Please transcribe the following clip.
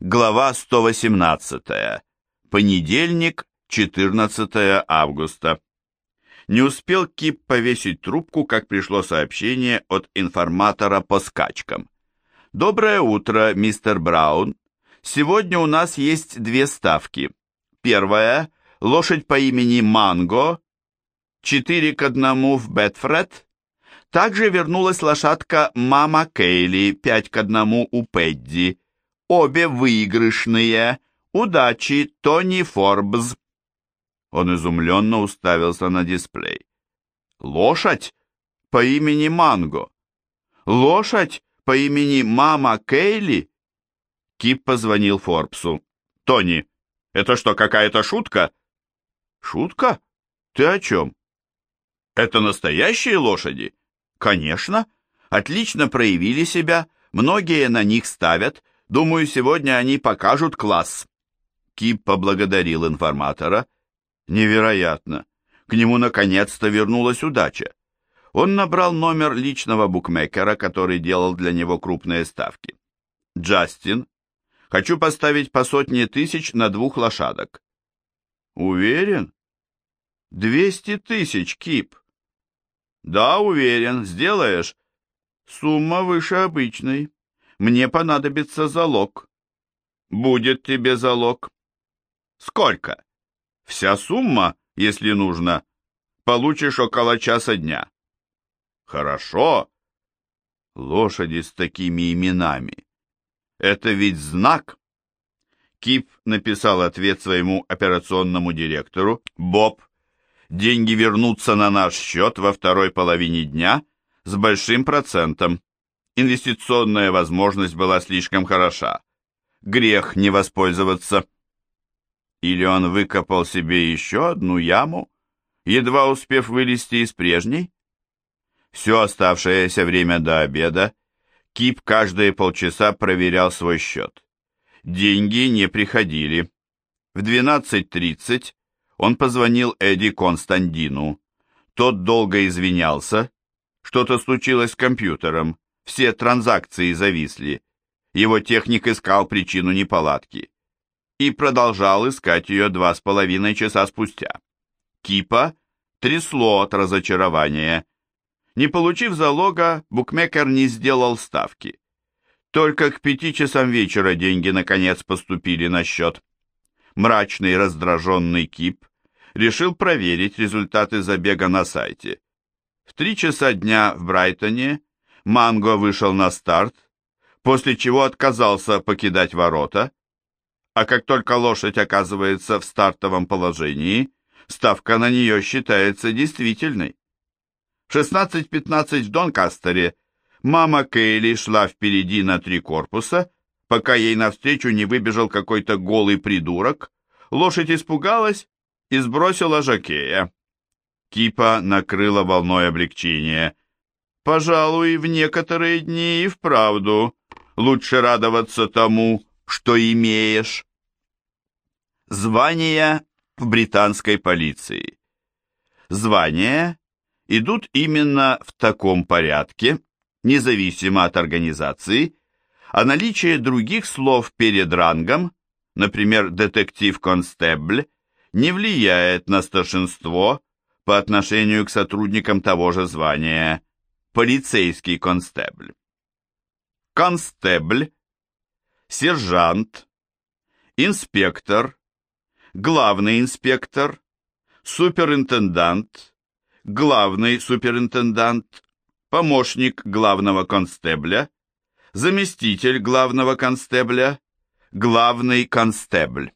Глава 118. Понедельник, 14 августа. Не успел Кип повесить трубку, как пришло сообщение от информатора по скачкам. «Доброе утро, мистер Браун. Сегодня у нас есть две ставки. Первая – лошадь по имени Манго, 4 к 1 в Бетфред. Также вернулась лошадка Мама Кейли, 5 к 1 у Пэдди. Обе выигрышные. Удачи, Тони Форбс. Он изумленно уставился на дисплей. Лошадь по имени Манго. Лошадь по имени Мама Кейли. Кип позвонил Форбсу. Тони, это что, какая-то шутка? Шутка? Ты о чем? Это настоящие лошади? Конечно. Отлично проявили себя, многие на них ставят, Думаю, сегодня они покажут класс». Кип поблагодарил информатора. Невероятно. К нему наконец-то вернулась удача. Он набрал номер личного букмекера, который делал для него крупные ставки. «Джастин, хочу поставить по сотне тысяч на двух лошадок». «Уверен?» «Двести тысяч, Кип». «Да, уверен. Сделаешь?» «Сумма выше обычной. Мне понадобится залог. Будет тебе залог. Сколько? Вся сумма, если нужно. Получишь около часа дня. Хорошо. Лошади с такими именами. Это ведь знак. Кип написал ответ своему операционному директору. Боб, деньги вернутся на наш счет во второй половине дня с большим процентом. Инвестиционная возможность была слишком хороша. Грех не воспользоваться. Или он выкопал себе еще одну яму, едва успев вылезти из прежней? Все оставшееся время до обеда Кип каждые полчаса проверял свой счет. Деньги не приходили. В 12.30 он позвонил Эдди Константину. Тот долго извинялся. Что-то случилось с компьютером. Все транзакции зависли. Его техник искал причину неполадки. И продолжал искать ее два с половиной часа спустя. Кипа трясло от разочарования. Не получив залога, букмекер не сделал ставки. Только к пяти часам вечера деньги наконец поступили на счет. Мрачный раздраженный Кип решил проверить результаты забега на сайте. В три часа дня в Брайтоне Манго вышел на старт, после чего отказался покидать ворота, а как только лошадь оказывается в стартовом положении, ставка на нее считается действительной. В 16.15 в Донкастере мама Кейли шла впереди на три корпуса, пока ей навстречу не выбежал какой-то голый придурок, лошадь испугалась и сбросила жакея. Кипа накрыла волной облегчения – Пожалуй, в некоторые дни и вправду лучше радоваться тому, что имеешь. Звания в британской полиции. Звания идут именно в таком порядке, независимо от организации, а наличие других слов перед рангом, например, детектив-констебль, не влияет на старшинство по отношению к сотрудникам того же звания – полицейский констебль. Констебль, сержант, инспектор, главный инспектор, суперинтендант, главный суперинтендант, помощник главного констебля, заместитель главного констебля, главный констебль.